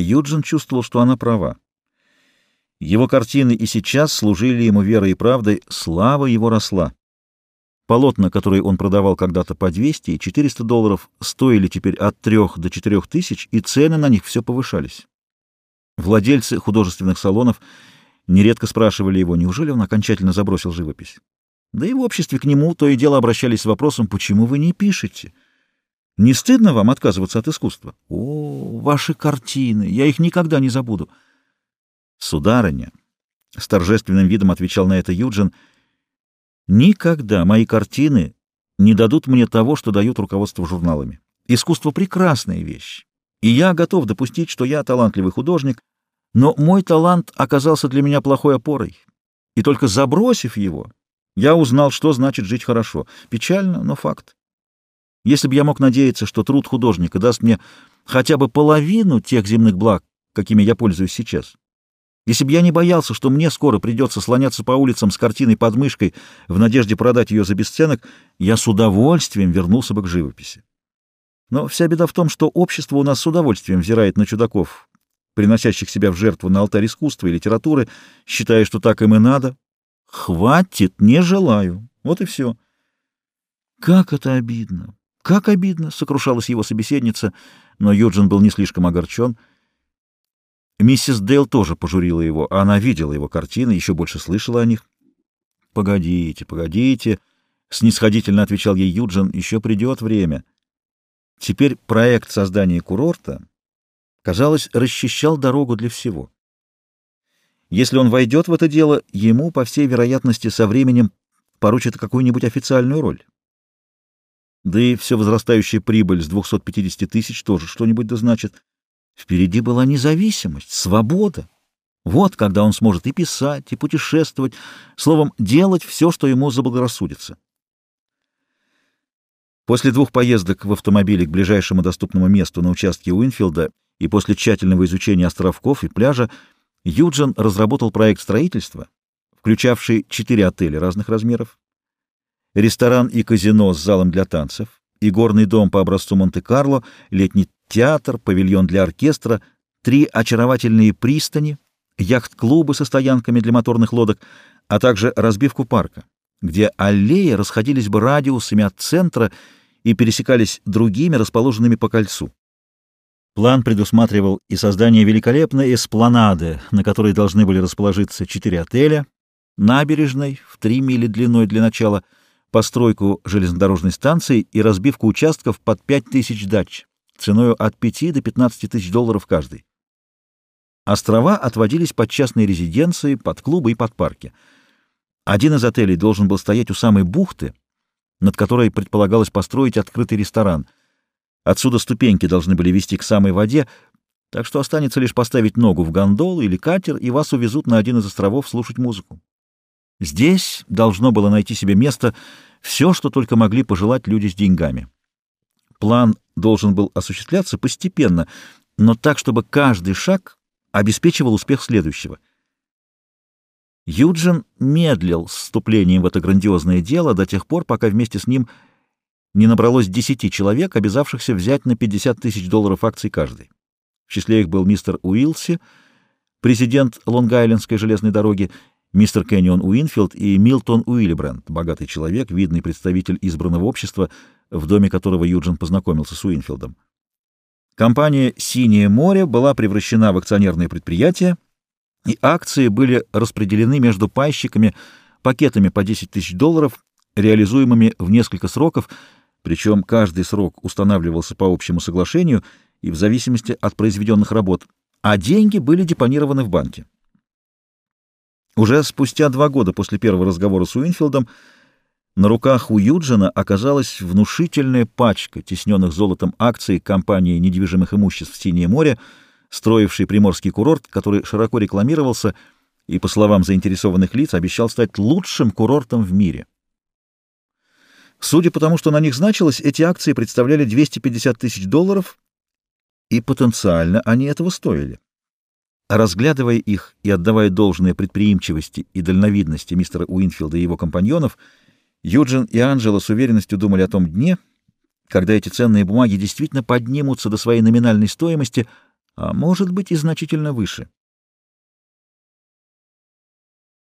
Юджин чувствовал, что она права. Его картины и сейчас служили ему верой и правдой, слава его росла. Полотна, которые он продавал когда-то по 200 и 400 долларов, стоили теперь от 3 до 4 тысяч, и цены на них все повышались. Владельцы художественных салонов нередко спрашивали его, неужели он окончательно забросил живопись. Да и в обществе к нему то и дело обращались с вопросом, почему вы не пишете? Не стыдно вам отказываться от искусства? О, ваши картины, я их никогда не забуду. Сударыня, с торжественным видом отвечал на это Юджин, никогда мои картины не дадут мне того, что дают руководство журналами. Искусство — прекрасная вещь, и я готов допустить, что я талантливый художник, но мой талант оказался для меня плохой опорой, и только забросив его, я узнал, что значит жить хорошо. Печально, но факт. Если бы я мог надеяться, что труд художника даст мне хотя бы половину тех земных благ, какими я пользуюсь сейчас, если бы я не боялся, что мне скоро придется слоняться по улицам с картиной под мышкой в надежде продать ее за бесценок, я с удовольствием вернулся бы к живописи. Но вся беда в том, что общество у нас с удовольствием взирает на чудаков, приносящих себя в жертву на алтарь искусства и литературы, считая, что так им и надо. Хватит, не желаю. Вот и все. Как это обидно! Как обидно! — сокрушалась его собеседница, но Юджин был не слишком огорчен — Миссис Дейл тоже пожурила его. Она видела его картины, еще больше слышала о них. «Погодите, погодите», — снисходительно отвечал ей Юджин, — «еще придет время». Теперь проект создания курорта, казалось, расчищал дорогу для всего. Если он войдет в это дело, ему, по всей вероятности, со временем поручат какую-нибудь официальную роль. Да и все возрастающая прибыль с 250 тысяч тоже что-нибудь да значит. Впереди была независимость, свобода. Вот когда он сможет и писать, и путешествовать, словом, делать все, что ему заблагорассудится. После двух поездок в автомобиле к ближайшему доступному месту на участке Уинфилда и после тщательного изучения островков и пляжа Юджин разработал проект строительства, включавший четыре отеля разных размеров, ресторан и казино с залом для танцев, и горный дом по образцу Монте-Карло, летний театр, павильон для оркестра, три очаровательные пристани, яхт-клубы со стоянками для моторных лодок, а также разбивку парка, где аллеи расходились бы радиусами от центра и пересекались другими, расположенными по кольцу. План предусматривал и создание великолепной эспланады, на которой должны были расположиться четыре отеля, набережной в три мили длиной для начала, постройку железнодорожной станции и разбивку участков под пять тысяч дач ценою от 5 до 15 тысяч долларов каждый. Острова отводились под частные резиденции, под клубы и под парки. Один из отелей должен был стоять у самой бухты, над которой предполагалось построить открытый ресторан. Отсюда ступеньки должны были вести к самой воде, так что останется лишь поставить ногу в гондолу или катер, и вас увезут на один из островов слушать музыку. Здесь должно было найти себе место все, что только могли пожелать люди с деньгами. План должен был осуществляться постепенно, но так, чтобы каждый шаг обеспечивал успех следующего. Юджин медлил с вступлением в это грандиозное дело до тех пор, пока вместе с ним не набралось десяти человек, обязавшихся взять на 50 тысяч долларов акций каждый. В числе их был мистер Уилси, президент Лонг-Айлендской железной дороги, мистер Кэннион Уинфилд и Милтон Уиллибранд, богатый человек, видный представитель избранного общества, в доме которого Юджин познакомился с Уинфилдом. Компания «Синее море» была превращена в акционерное предприятие, и акции были распределены между пайщиками пакетами по 10 тысяч долларов, реализуемыми в несколько сроков, причем каждый срок устанавливался по общему соглашению и в зависимости от произведенных работ, а деньги были депонированы в банке. Уже спустя два года после первого разговора с Уинфилдом на руках у Юджина оказалась внушительная пачка тесненных золотом акций компании недвижимых имуществ «Синее море», строившей приморский курорт, который широко рекламировался и, по словам заинтересованных лиц, обещал стать лучшим курортом в мире. Судя по тому, что на них значилось, эти акции представляли 250 тысяч долларов, и потенциально они этого стоили. Разглядывая их и отдавая должное предприимчивости и дальновидности мистера Уинфилда и его компаньонов, Юджин и Анджела с уверенностью думали о том дне, когда эти ценные бумаги действительно поднимутся до своей номинальной стоимости, а может быть и значительно выше.